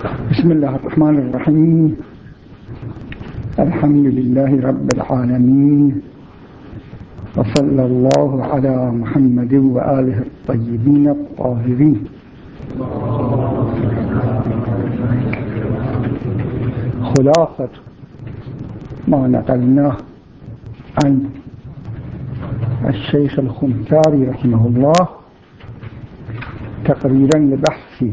بسم الله الرحمن الرحيم. الحمد لله رب العالمين. وصلى الله على محمد وآله الطيبين الطاهرين. خلاصة ما نقلناه عن الشيخ الخمساري رحمه الله تقريرا لبحث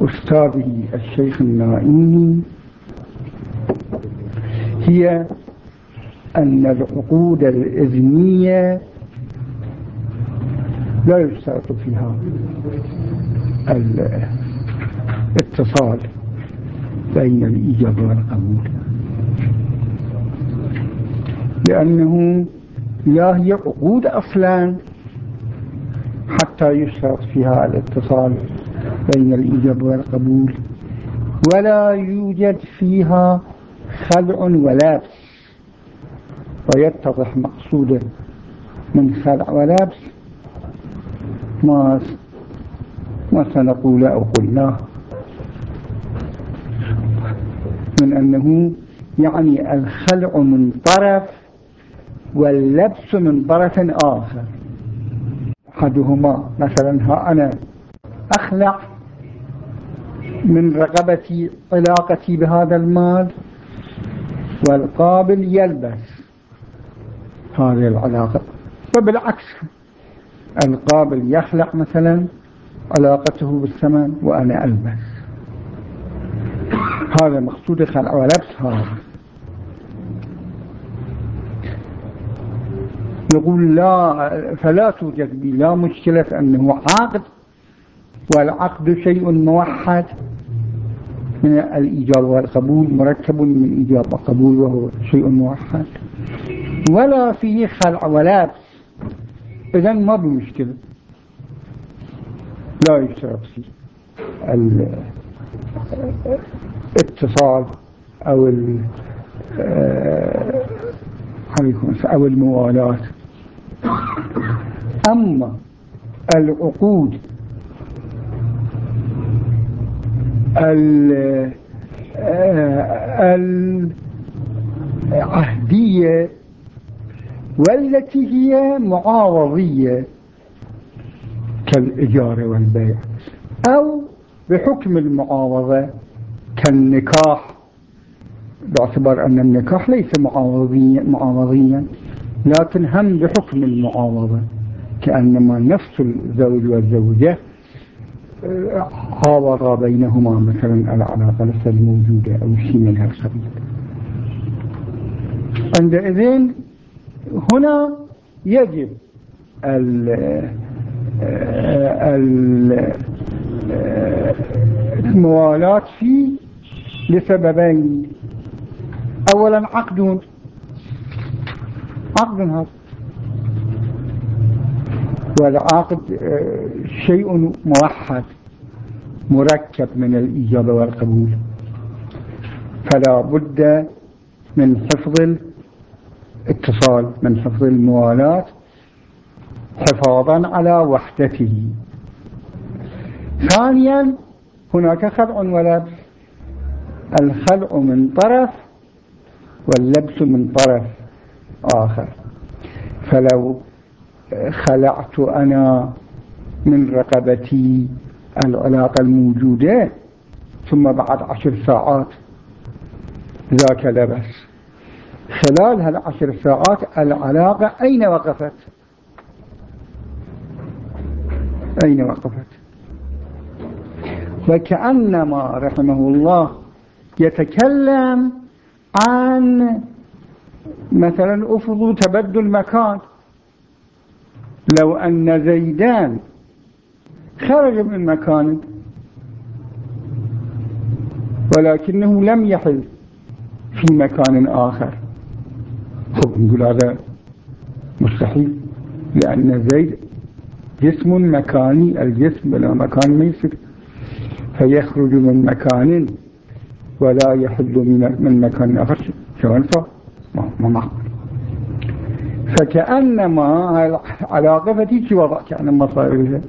أستاذه الشيخ النائمي هي أن العقود الإذنية لا يشترط فيها الاتصال بين الإيجاب والقبول لأنه لا هي عقود أصلا حتى يشترط فيها الاتصال بين الإيجاب والقبول. ولا يوجد فيها خلع ولبس ويتضح مقصودا من خلع ولبس ما ما سنقول أو قلناه من أنه يعني الخلع من طرف واللبس من طرف آخر. أحدهما مثلا ها أنا أخلع من رغبتي علاقتي بهذا المال والقابل يلبس هذه العلاقة. وبالعكس القابل يخلع مثلا علاقته بالثمن وأنا ألبس. هذا مقصود خلع ولبس هذا. يقول لا فلا توجد بي. لا مشكلة أنه عقد والعقد شيء موحد. من الإيجاب والقبول مركب من الإيجاب والقبول وهو شيء موحد. ولا فيه خلع ولبس إذا ما بمشكلة لا يشترط فيه الاتصال أو آه، أو الموالاة. أما العقود العهدية والتي هي معارضية كالإجارة والبيع أو بحكم المعارضة كالنكاح. باعتبار أن النكاح ليس معارضيا, معارضيا لكن هم بحكم المعارضة كأنما نفس الزوج والزوجة عارض بينهما مثلا العلاقة لسه الموجودة أو شيء من هالقبيل عندئذ هنا يجب الموالاة فيه لسببين. أولا عقد. عقد هذا. والعقد آه، شيء موحد مركب من الإجابة والقبول. فلا بد من حفظ الاتصال من حفظ الموالاة حفاظا على وحدته. ثانيا هناك خلع ولبس. الخلع من طرف واللبس من طرف آخر. فلو خلعت أنا من رقبتي العلاقة الموجودة ثم بعد عشر ساعات ذاك لبس. خلال هالعشر ساعات العلاقة أين وقفت؟ أين وقفت؟ وكأنما رحمه الله يتكلم عن مثلا أفضوا تبدل مكان. لو أن زيدان خرج من مكان ولكنه لم يحل في مكان آخر. خب نقول هذا مستحيل لأن زيد جسم مكاني الجسم بلا مكان ما يصير. فيخرج من مكان ولا يحل من مكان آخر. شلون صار ما معقول فكأنما علاقة فتيجي وضع كأنما صار بها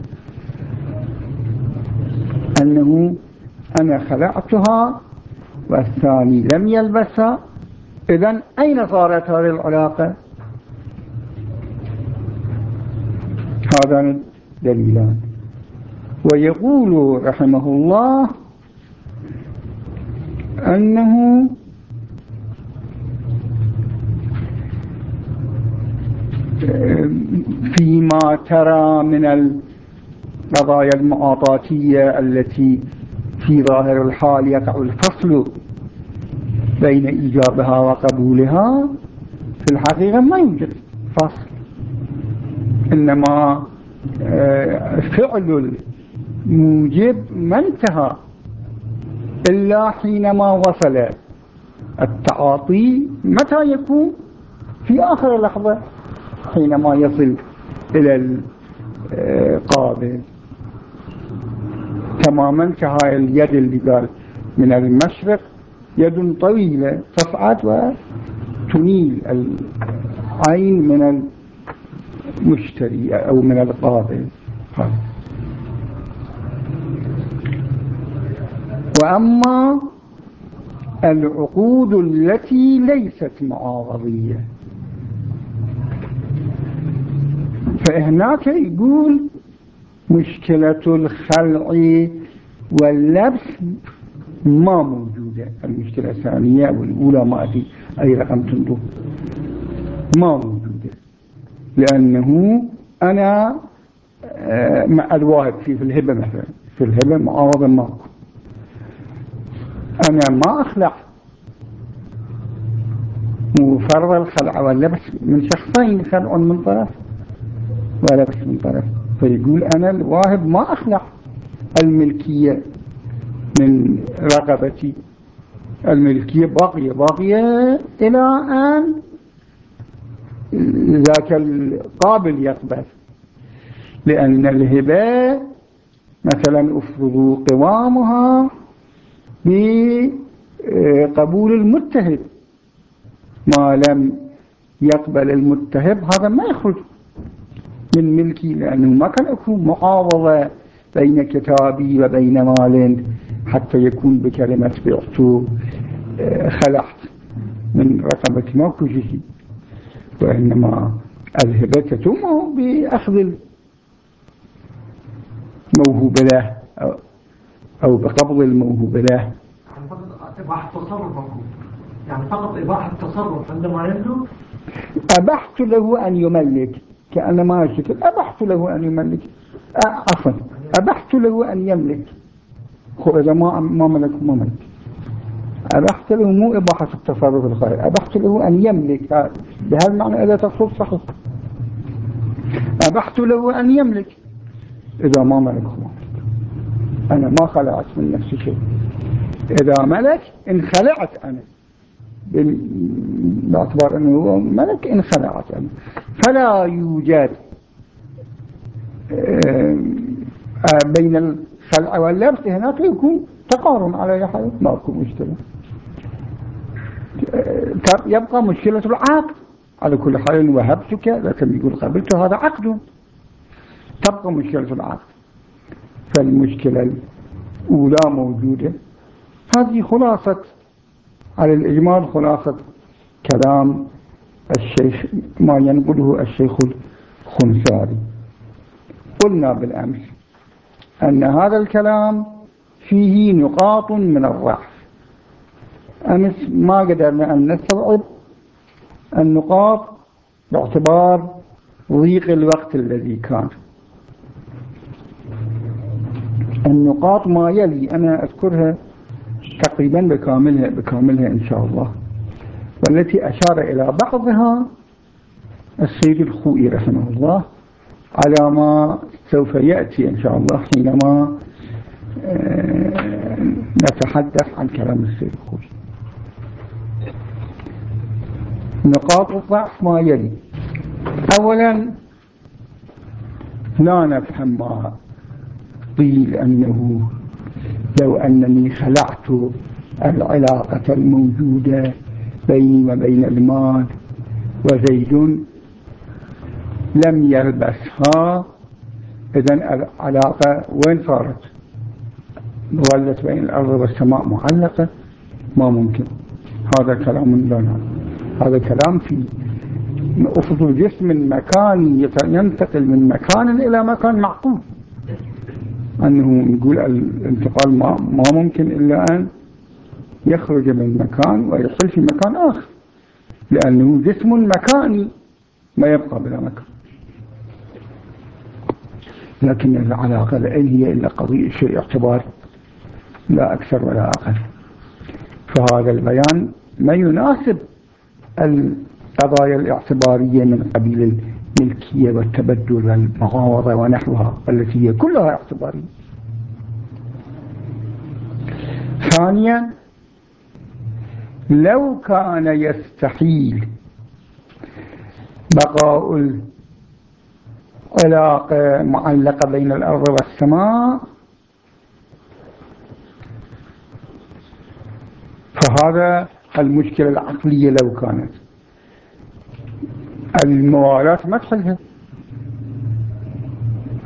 أنه أنا خلعتها والثاني لم يلبسها. إذا أين صارت هذه العلاقة؟ هذان دليلان. ويقول رحمه الله أنه فيما ترى من القضايا المعاطاتية التي في ظاهر الحال يقع الفصل بين إيجابها وقبولها في الحقيقة ما يوجد فصل. إنما آه، فعل الموجب ما انتهى إلا حينما وصل التعاطي متى يكون؟ في آخر لحظة. حينما يصل إلى القابل تماما كهاي اليد اللي قال من المشرق يد طويلة تصعد وتنيل العين من المشتري أو من القابل وأما العقود التي ليست معارضية فهناك يقول مشكلة الخلع واللبس ما موجودة. المشكلة الثانية والأولى ما أدري أي رقم تنظر ما موجودة. لأنه أنا آه، مع الواحد في الهبة مثلا. في الهبة معارضة ماكو. أنا ما أخلع. مفرض الخلع واللبس. من شخصين خلع من طرف. ولبس من طرف فيقول أنا الواهب ما أخلع الملكية من رقبتي. الملكية باقية باقية إلى أن ذاك القابل يقبل. لأن الهبة مثلا أفرضوا قوامها بقبول المتهب ما لم يقبل المتهب هذا ما يخرج. من ملكي لأنه ما كان يكون معاوضة بين كتابي وبين مال حتى يكون بكلمة بعت خلعت من رقبة شيء وإنما الهبة تتم بأخذ الموهوب له أو بقبض الموهوب له. يعني فقط إباحة تصرف يعني فقط إباحة تصرف عندما يملك أبحت له أن يملك. كأن ما شكل أبحت له أن يملك. عفوا. أبحت له أن يملك. خو إذا ما ما ملك ما ملك. أبحت له مو إباحة التصرف الخير. أبحت له أن يملك. بهذا المعنى إذا تصرف صحيح. أبحت له أن يملك. إذا ما ملك ملك. أنا ما خلعت من نفسي شيء. إذا ملك انخلعت أنا. باعتبار أنه هو ملك انخلعت أنا فلا يوجد آه، بين الخلع واللبس. هناك يكون تقارن على حال. ما أكون مشكلة. آه، يبقى مشكلة العقد. على كل حال وهبتك لكن يقول قبلت هذا عقد. تبقى مشكلة العقد. فالمشكلة الأولى موجودة. هذه خلاصة على الإجمال خلاصة كلام الشيخ ما ينقله الشيخ الخنساري قلنا بالأمس أن هذا الكلام فيه نقاط من الضعف أمس ما قدرنا أن نستوعب النقاط باعتبار ضيق الوقت الذي كان. النقاط ما يلي أنا أذكرها تقريبا بكاملها, بكاملها إن شاء الله. والتي أشار إلى بعضها السيد الخوئي رحمه الله على ما سوف يأتي إن شاء الله حينما آه، نتحدث عن كلام السيد الخوئي. نقاط الضعف ما يلي. أولا لا نفهم ما قيل أنه لو أنني خلعت العلاقة الموجودة بيني وبين المال وزيد لم يلبسها إذن العلاقة وين صارت؟ ظلت بين الأرض والسماء معلقة؟ ما ممكن. هذا كلام لا هذا كلام في أفضل جسم مكاني ينتقل من مكان إلى مكان معقول. أنه نقول الانتقال ما, ممكن إلا أن يخرج من مكان ويصل في مكان آخر لأنه جسم مكاني ما يبقى بلا مكان. لكن العلاقة لأن هي إلا قضية شيء اعتبار لا أكثر ولا أقل. فهذا البيان ما يناسب القضايا الاعتبارية من قبيل الملكية والتبدل والمعاوضة ونحوها التي هي كلها اعتبارية. ثانيا لو كان يستحيل بقاء العلاقة معلقة بين الأرض والسماء فهذا المشكلة العقلية لو كانت. الموالاة ما تحلها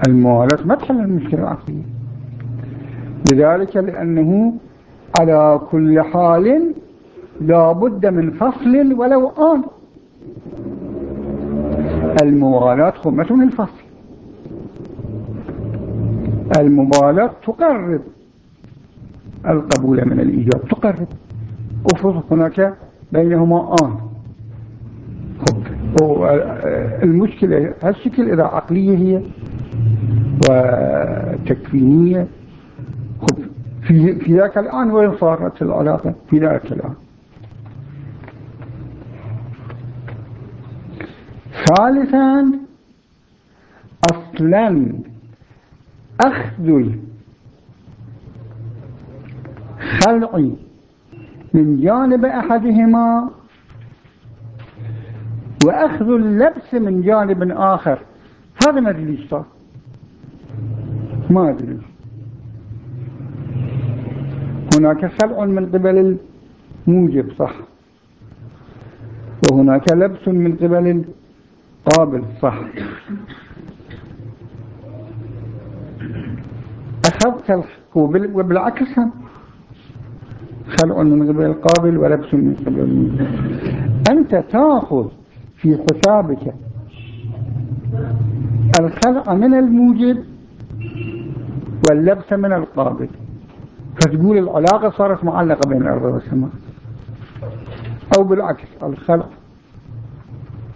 الموالاة ما تحل المشكلة العقلية. لذلك لأنه على كل حال لا بد من فصل ولو آن. الموالاة خمة من الفصل. المبالاة تقرب. القبول من الإيجاب تقرب. افرض هناك بينهما آن. المشكلة هالشكل إذا عقلية هي وتكوينية في في ذاك الآن وين صارت العلاقة؟ في ذاك الآن. ثالثا أصلا أخذ الخلع من جانب أحدهما وأخذ اللبس من جانب آخر. هذا ما أدري ليش صار ما أدري. هناك خلع من قبل الموجب صح؟ وهناك لبس من قبل القابل صح؟ أخذت وبالعكس. خلع من قبل القابل ولبس من قبل الموجب. أنت تأخذ في حسابك الخلع من الموجب واللبس من القابل فتقول العلاقة صارت معلقة بين الأرض والسماء أو بالعكس الخلع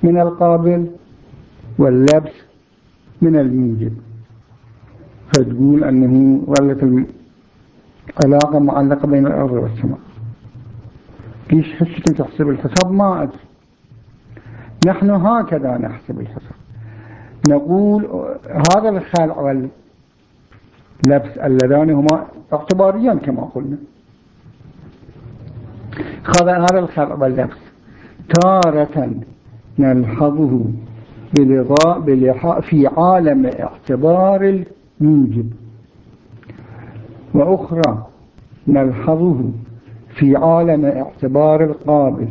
من القابل واللبس من الموجب. فتقول أنه ظلت العلاقة معلقة بين الأرض والسماء ليش حسك تحسب الحساب ما أدري نحن هكذا نحسب الحساب نقول هذا الخلع واللبس اللذان هما اعتباريان كما قلنا. هذا الخلع واللبس تارة نلحظه بلغاء في عالم اعتبار الموجب. وأخرى نلحظه في عالم اعتبار القابل.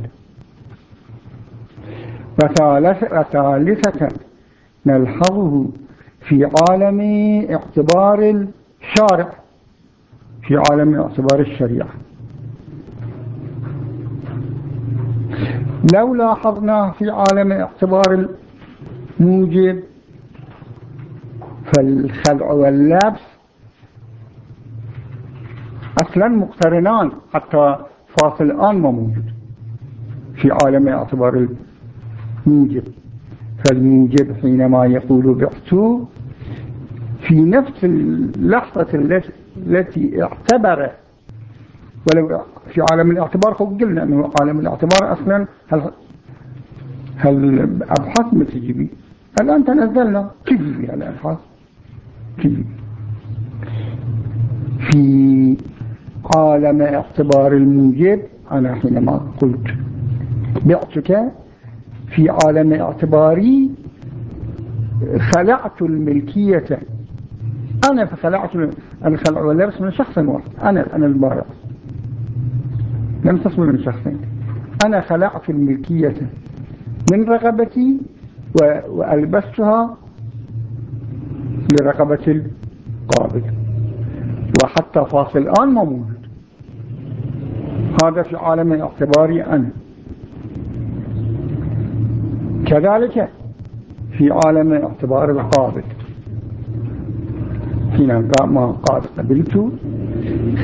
وثالثة نلحظه في عالم اعتبار الشارع في عالم اعتبار الشريعة. لو لاحظنا في عالم اعتبار الموجب فالخلع واللبس أصلا مقترنان حتى فاصل الآن ما موجود. في عالم اعتبار الموجب فالموجب حينما يقول بعت في نفس اللحظة التي اعتبر. ولو في عالم الاعتبار قلنا أنه عالم الاعتبار أصلا هل هل أبحاث ما تجيبي؟ الآن تنزلنا. تجيبي الأبحاث؟ تجيبي في عالم اعتبار الموجب أنا حينما قلت بعتك في عالم اعتباري خلعت الملكية. أنا فخلعت الخلع واللبس من شخص واحد. أنا أنا البارع. لم تصل من شخصين أنا خلعت الملكية من رغبتي وألبستها لرغبة القابل. وحتى فاصل الآن ما موجود. هذا في عالم اعتباري أنا. كذلك في عالم اعتبار القابل حين ما قال قبلت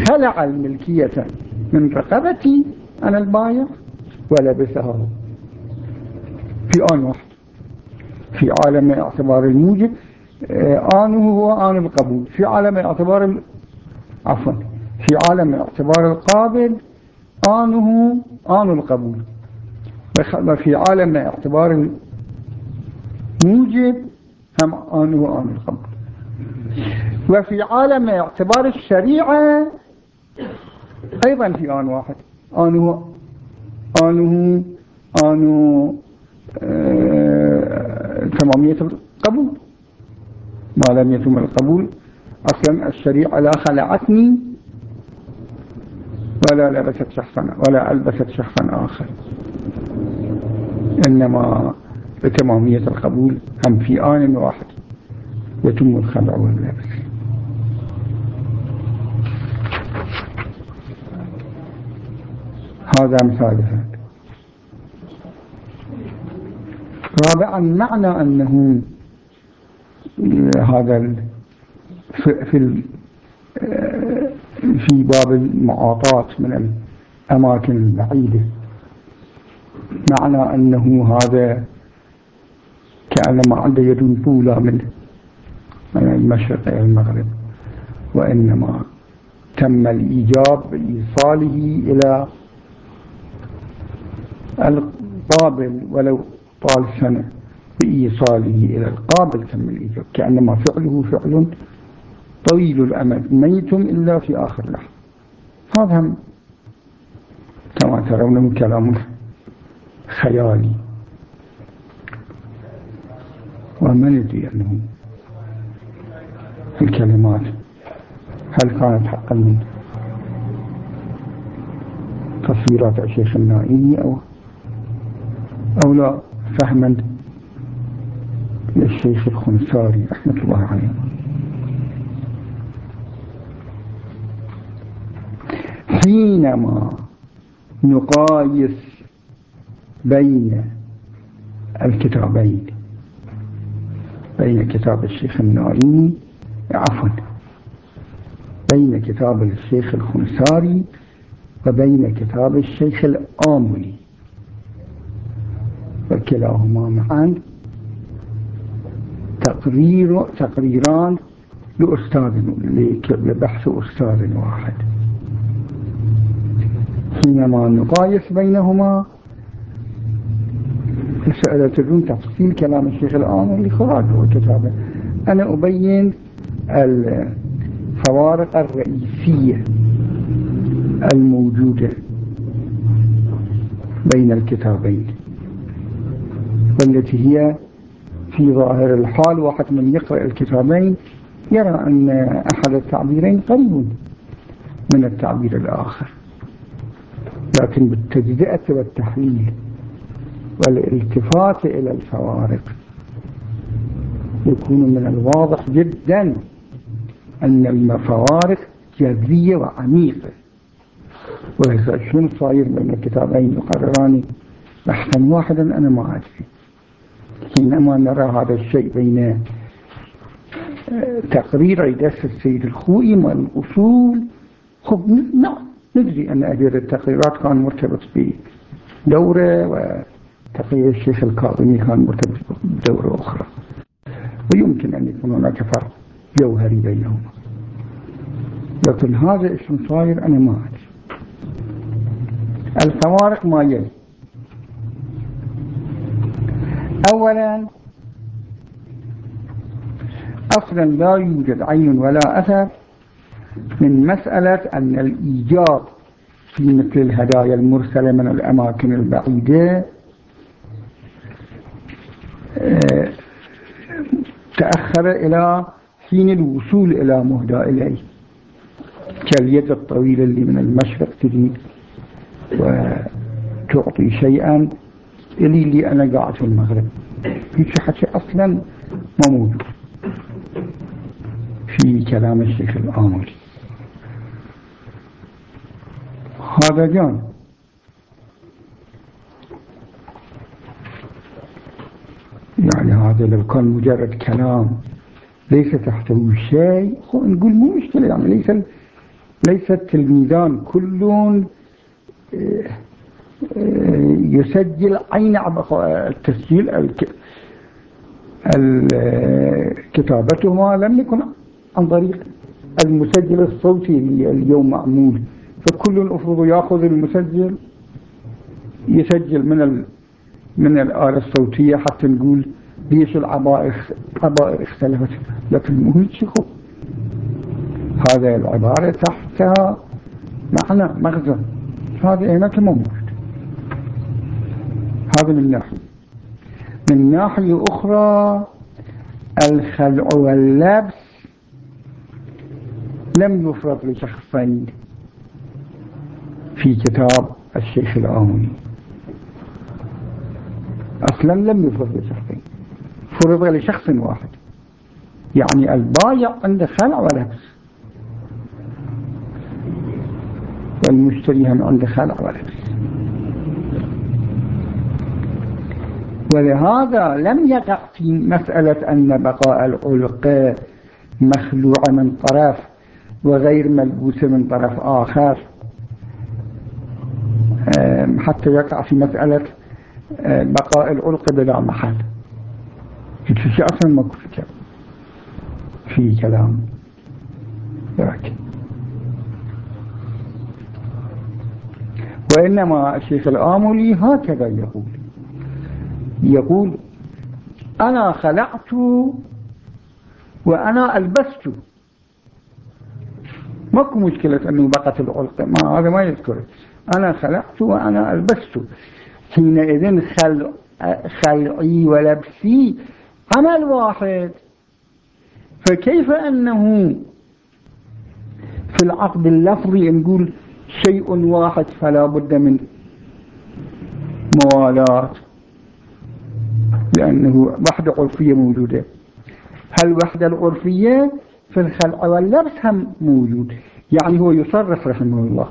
خلع الملكية من رقبتي أنا البايع ولبسها في آن واحد. في عالم اعتبار الموجب آه، آنه هو آن القبول. في عالم اعتبار عفوا في عالم اعتبار القابل آنه آن القبول. وفي عالم اعتبار الموجب هم آن القبول وفي عالم اعتبار الشريعة أيضا في آن واحد. آنه آنه آنه آه تمامية القبول. ما لم يتم القبول أصلا الشريعة لا خلعتني ولا لبست شخصا ولا ألبست شخصا آخر. إنما بتمامية القبول هم في آن واحد. يتم الخلع واللبس. هذا مثال هذا. رابعا معنى أنه هذا في في باب المعاطاة من الأماكن البعيدة. معنى أنه هذا كأنما عنده يد طولة من المشرق إلى المغرب وإنما تم الإيجاب بإيصاله إلى القابل ولو طال سنة بإيصاله إلى القابل تم الإيجاب كأنما فعله فعل طويل الأمد ميت إلا في آخر لحظة. هذا كما ترون من كلام خيالي. وما ندري أنه الكلمات؟ هل كانت حقا من تصويرات الشيخ النائي أو أو لا؟ فهما للشيخ الخنساري رحمة الله عليه. حينما نقايس بين الكتابين بين كتاب الشيخ النائي عفوا بين كتاب الشيخ الخنساري وبين كتاب الشيخ الآملي. وكلاهما معا تقرير تقريران لأستاذ لبحث أستاذ واحد. حينما نقايس بينهما تدون تفصيل كلام الشيخ الآمر لخراج وكتابه أنا أبين الفوارق الرئيسية الموجودة بين الكتابين والتي هي في ظاهر الحال واحد من يقرأ الكتابين يرى أن أحد التعبيرين قريب من التعبير الآخر. لكن بالتجزئة والتحليل والالتفات إلى الفوارق. يكون من الواضح جدا أن الفوارق جذرية وعميقة. وإذا شنو صاير بين الكتابين يقرران بحثا واحدا أنا ما أدري. حينما نرى هذا الشيء بين آه، تقرير درس السيد الخوئي والأصول خب نعم ندري أن أجر التقريرات كان مرتبط بدورة وتقرير الشيخ الكاظمي كان مرتبط بدورة أخرى. ويمكن أن يكون هناك فرق جوهري بينهما. لكن هذا اسم صاير أنا ما أدري. الفوارق ما يلي. أولا أصلا لا يوجد عين ولا أثر من مسألة أن الإيجاب في مثل الهدايا المرسلة من الأماكن البعيدة تأخر إلى حين الوصول إلى مهدى إليه. كاليد الطويلة اللي من المشرق تجي وتعطي شيئا. إلي اللي أنا قاعد في المغرب. في حكي أصلا ما موجود. في كلام الشيخ الآمري. هذا جانب. يعني هذا لو كان مجرد كلام ليس تحته شيء نقول مو مشكلة يعني ليس ليس التلميذان كلهم آه، آه، يسجل عين التسجيل كتابتهما لم يكن عن طريق المسجل الصوتي اليوم معمول. فكل المفروض يأخذ المسجل يسجل من من الآلة الصوتية حتى نقول ليش العبائر عبائر اختلفت لكن مو شيخو هذا العبارة تحتها معنى مغزى هناك مو موجود هذا من ناحية. من ناحية أخرى الخلع واللبس لم يفرض لشخصين في كتاب الشيخ الآمني أصلا لم يفرض لشخصين فرض لشخص واحد. يعني البايع عنده خلع ولبس والمشتري هم عنده خلع ولبس ولهذا لم يقع في مسألة أن بقاء العلق مخلوع من طرف وغير ملبوس من طرف آخر. حتى يقع في مسألة بقاء العلق بلا محل. في أصلا ما في في كلام لكن وإنما الشيخ الآملي هكذا يقول يقول أنا خلعت وأنا ألبست ماكو مشكلة أنه بقت العلق ما هذا ما يذكر أنا خلعت وأنا ألبست حينئذ خلع خلعي ولبسي عمل واحد. فكيف أنه في العقد اللفظي نقول شيء واحد فلا بد من موالاة؟ لأنه وحدة عرفية موجودة. هل وحدة العرفية في الخلع واللبس هم موجود يعني هو يصرف رحمه الله.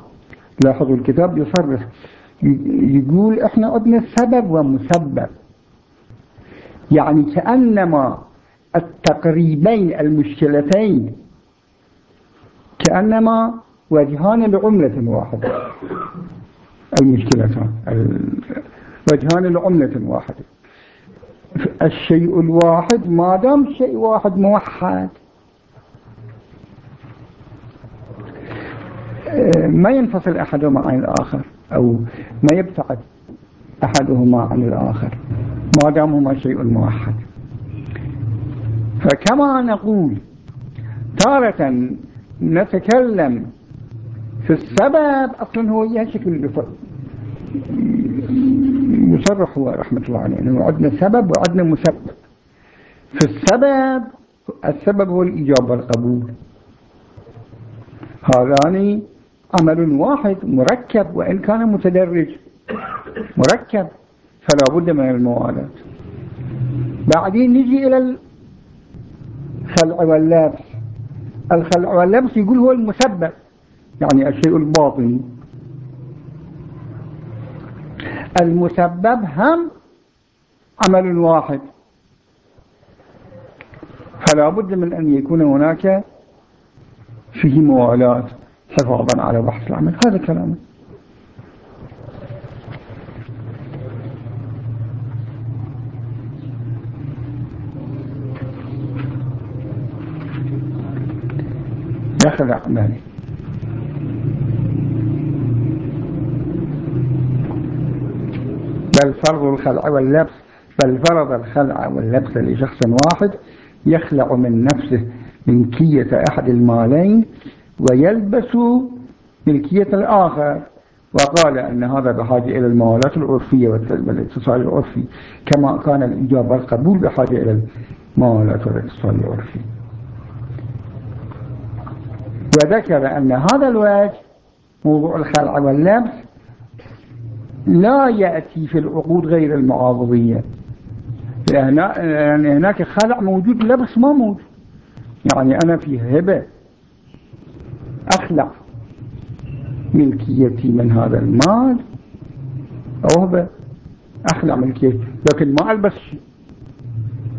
لاحظوا الكتاب يصرف يقول إحنا عندنا سبب ومسبب. يعني كأنما التقريبين المشكلتين. كأنما وجهان لعملة واحدة. المشكلتان. وجهان لعملة واحدة. الشيء الواحد ما دام شيء واحد موحد. ما ينفصل أحدهما عن الآخر أو ما يبتعد أحدهما عن الآخر. ما دام هما شيء موحد. فكما نقول تارة نتكلم في السبب أصلا هو يشكل يصرح هو رحمة الله عليه. أنه عندنا سبب وعندنا مسبب. في السبب السبب هو الإجابة والقبول. هذان عمل واحد مركب وإن كان متدرج مركب. فلا بد من الموالاة. بعدين نجي إلى الخلع واللبس. الخلع واللبس يقول هو المسبب يعني الشيء الباطني المسبب هم عمل واحد. فلا بد من أن يكون هناك فيه موالاة حفاظا على بحث العمل. هذا كلامه. دخل مالك بل فرض الخلع واللبس بل فرض الخلع واللبس لشخص واحد يخلع من نفسه ملكية أحد المالين ويلبس ملكية الآخر. وقال أن هذا بحاجة إلى الموالات العرفية والاتصال العرفي كما كان الإجابة والقبول بحاجة إلى الموالات والاتصال العرفي. وذكر أن هذا الوجه موضوع الخلع واللبس لا يأتي في العقود غير المعاضدية لأن هناك خلع موجود لبس ما موجود. يعني أنا في هبة أخلع ملكيتي من هذا المال أوهب أخلع ملكيتي. لكن ما ألبس شيء.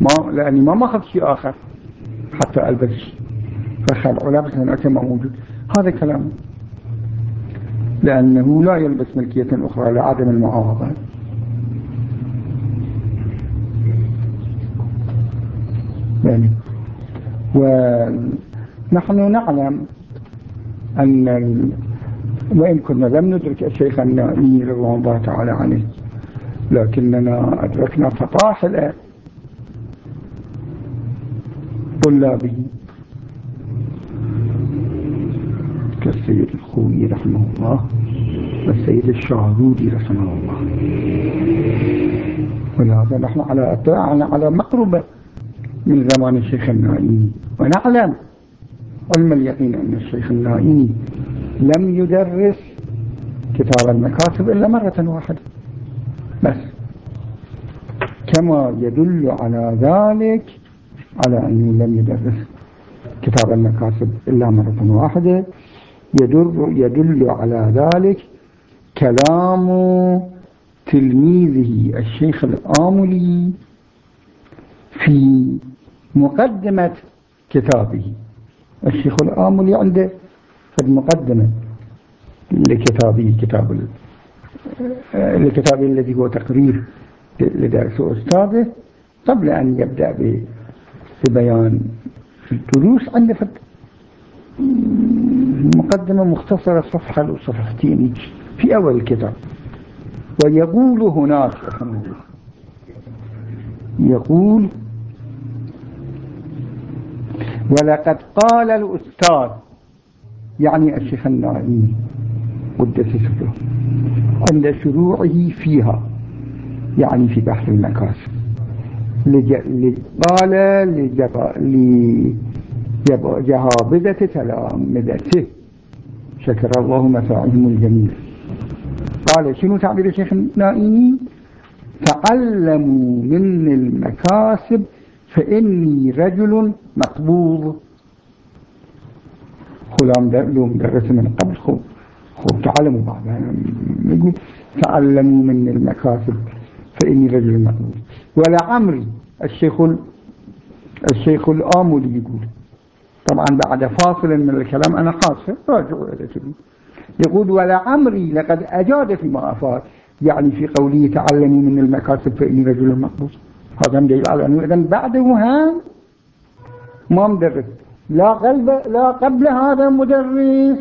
ما لأني ما ماخذ شيء آخر حتى ألبس شيء. فخلع لابس هناك ما موجود. هذا كلام. لأنه لا يلبس ملكية أخرى لعدم المعاوضة يعني ونحن نعلم أن ال... وإن كنا لم ندرك الشيخ النائي رضوان الله تعالى عليه لكننا أدركنا فطاحل طلابه كالسيد الخوي رحمه الله والسيد الشعرودي رحمه الله. ولهذا نحن على على مقربة من زمان الشيخ النائي ونعلم علم اليقين أن الشيخ النائي لم يدرس كتاب المكاتب إلا مرة واحدة. بس كما يدل على ذلك على أنه لم يدرس كتاب المكاسب إلا مرة واحدة يدل, يدل على ذلك كلام تلميذه الشيخ الآملي في مقدمة كتابه. الشيخ الآملي عنده في المقدمة لكتابه كتاب لكتابه الذي هو تقرير لدرس أستاذه قبل أن يبدأ ببيان الدروس عنده مقدمة مختصرة صفحة أو صفحتين. في أول الكتاب ويقول هناك يقول ولقد قال الأستاذ يعني الشيخ النائي قدس سره عند شروعه فيها يعني في بحث المكاسب. قال لجهابذة تلامذته. شكر الله مساعهم الجميل قال شنو تعبير الشيخ النائي تعلموا من المكاسب فإني رجل مقبوض. خلام لهم درس من قبل. خو خو تعلموا بعض تعلموا من المكاسب فإني رجل مقبوض. ولعمري الشيخ الشيخ الآملي يقول طبعا بعد فاصل من الكلام أنا خاصة راجعوا إلى يقول ولعمري لقد أجاد فيما أفاد يعني في قوله تعلموا من المكاسب فإني رجل مقبوض هذا دليل على أنه إذن بعده هم ما مدرس. لا قبل لا قبل هذا مدرس.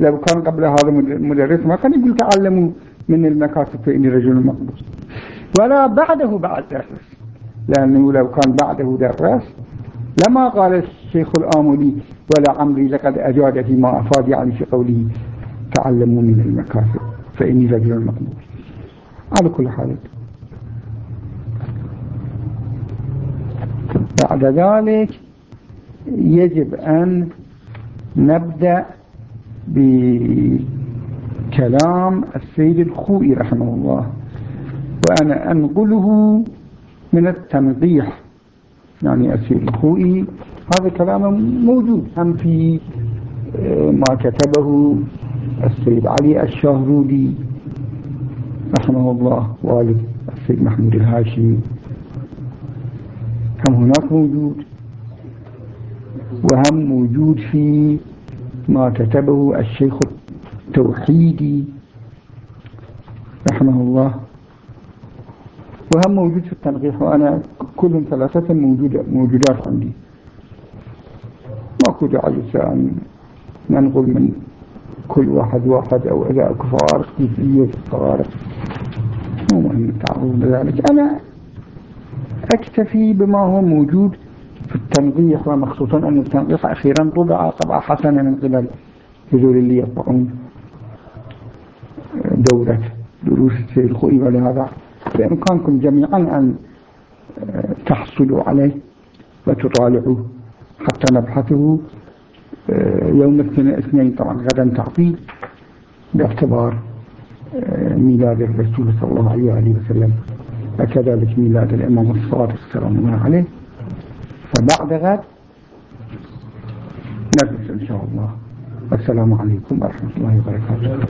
لو كان قبل هذا مدرس ما كان يقول تعلموا من المكاسب فإني رجل مقبوس. ولا بعده بعد درس. لأنه لو كان بعده درس لما قال الشيخ الآملي ولا عمري لقد أجاد فيما أفاد يعني في قوله تعلموا من المكاسب فإني رجل مقبوس على كل حال. بعد ذلك يجب أن نبدأ بكلام السيد الخوئي رحمه الله وأنا أنقله من التنقيح. يعني السيد الخوئي هذا كلام موجود. هم في آه، ما كتبه السيد علي الشهرودي رحمه الله والد السيد محمود الهاشمي. هم هناك موجود. وهم موجود في ما كتبه الشيخ التوحيدي رحمه الله. وهم موجود في التنقيح وأنا كل ثلاثة موجودة موجودات عندي. ماكو داعي أن ننقل من كل واحد واحد أو إذا فوارق كيفية الفوارق مو مهم التعرض لذلك أنا أكتفي بما هو موجود في التنقيح ومخصوصا أن التنقيح أخيرا طبع طبع حسنا من قبل هذول اللي يطبعون دورة دروس السيد الخوئي ولهذا بإمكانكم جميعا أن تحصلوا عليه وتطالعوه حتى نبحثه يوم الاثنين طبعا غدا تعطيل باعتبار ميلاد الرسول صلى الله عليه وسلم وكذلك ميلاد الإمام الصادق السلام الله عليه. فبعد غد نجلس إن شاء الله. والسلام عليكم ورحمة الله وبركاته.